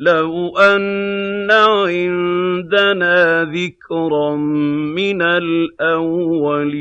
لَوْ أَنَّ عِندَنَا ذِكْرًا مِّنَ الْأَوَّلِينَ